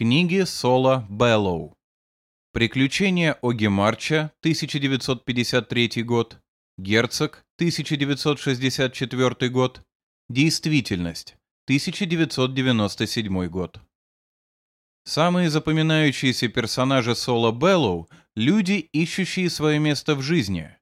Книги Сола Беллоу. Приключения Оги Марча, 1953 год. Герцог, 1964 год. Действительность, 1997 год. Самые запоминающиеся персонажи Сола Беллоу – люди, ищущие свое место в жизни.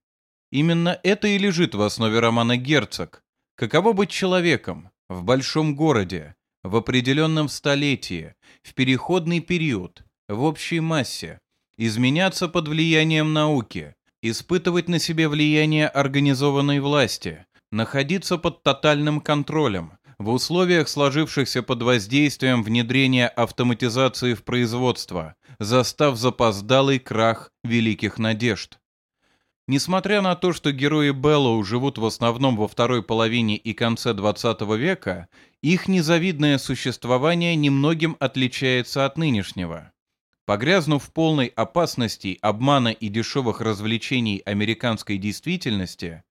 Именно это и лежит в основе романа «Герцог». Каково быть человеком в большом городе, в определенном столетии, в переходный период, в общей массе, изменяться под влиянием науки, испытывать на себе влияние организованной власти, находиться под тотальным контролем, в условиях, сложившихся под воздействием внедрения автоматизации в производство, застав запоздалый крах великих надежд. Несмотря на то, что герои Беллоу живут в основном во второй половине и конце 20 века, их незавидное существование немногим отличается от нынешнего. Погрязнув в полной опасности обмана и дешевых развлечений американской действительности,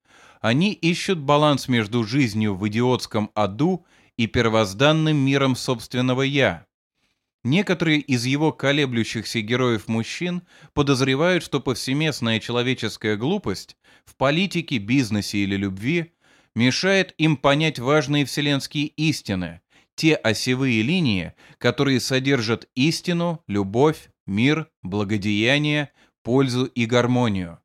они ищут баланс между жизнью в идиотском аду и первозданным миром собственного «я», Некоторые из его колеблющихся героев-мужчин подозревают, что повсеместная человеческая глупость в политике, бизнесе или любви мешает им понять важные вселенские истины, те осевые линии, которые содержат истину, любовь, мир, благодеяние, пользу и гармонию.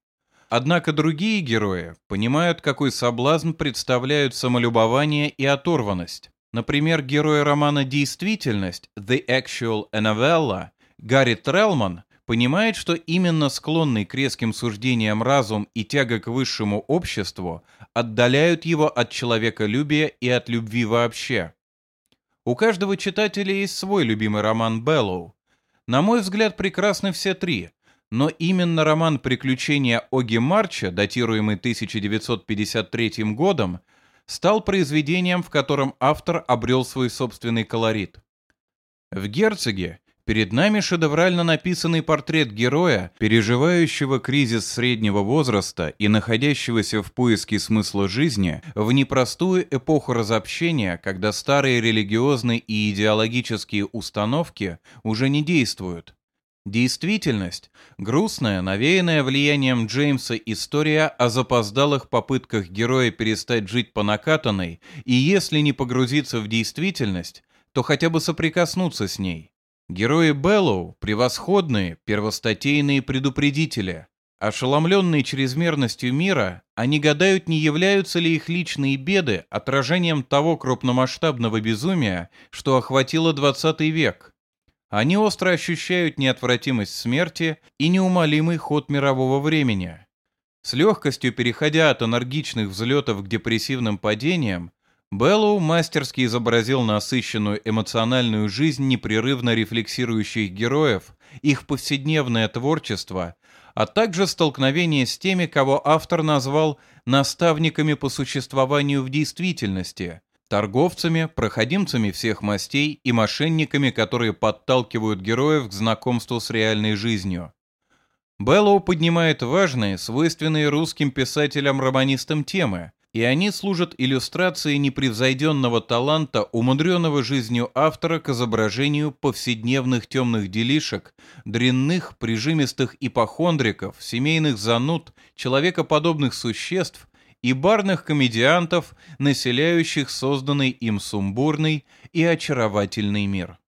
Однако другие герои понимают, какой соблазн представляют самолюбование и оторванность. Например, герой романа «Действительность» The Actual Novella Гарри Трелман понимает, что именно склонный к резким суждениям разум и тяга к высшему обществу отдаляют его от человеколюбия и от любви вообще. У каждого читателя есть свой любимый роман Беллоу. На мой взгляд, прекрасны все три, но именно роман «Приключения Оги Марча», датируемый 1953 годом, стал произведением, в котором автор обрел свой собственный колорит. В «Герцоге» перед нами шедеврально написанный портрет героя, переживающего кризис среднего возраста и находящегося в поиске смысла жизни в непростую эпоху разобщения, когда старые религиозные и идеологические установки уже не действуют, Действительность – грустная, навеянная влиянием Джеймса история о запоздалых попытках героя перестать жить по накатанной и если не погрузиться в действительность, то хотя бы соприкоснуться с ней. Герои Беллоу – превосходные, первостатейные предупредители. Ошеломленные чрезмерностью мира, они гадают, не являются ли их личные беды отражением того крупномасштабного безумия, что охватило 20 век – они остро ощущают неотвратимость смерти и неумолимый ход мирового времени. С легкостью переходя от энергичных взлетов к депрессивным падениям, Беллоу мастерски изобразил насыщенную эмоциональную жизнь непрерывно рефлексирующих героев, их повседневное творчество, а также столкновение с теми, кого автор назвал «наставниками по существованию в действительности», торговцами, проходимцами всех мастей и мошенниками, которые подталкивают героев к знакомству с реальной жизнью. Беллоу поднимает важные, свойственные русским писателям-романистам темы, и они служат иллюстрацией непревзойденного таланта, умудренного жизнью автора к изображению повседневных темных делишек, дрянных, прижимистых ипохондриков, семейных зануд, человекоподобных существ, и барных комедиантов, населяющих созданный им сумбурный и очаровательный мир.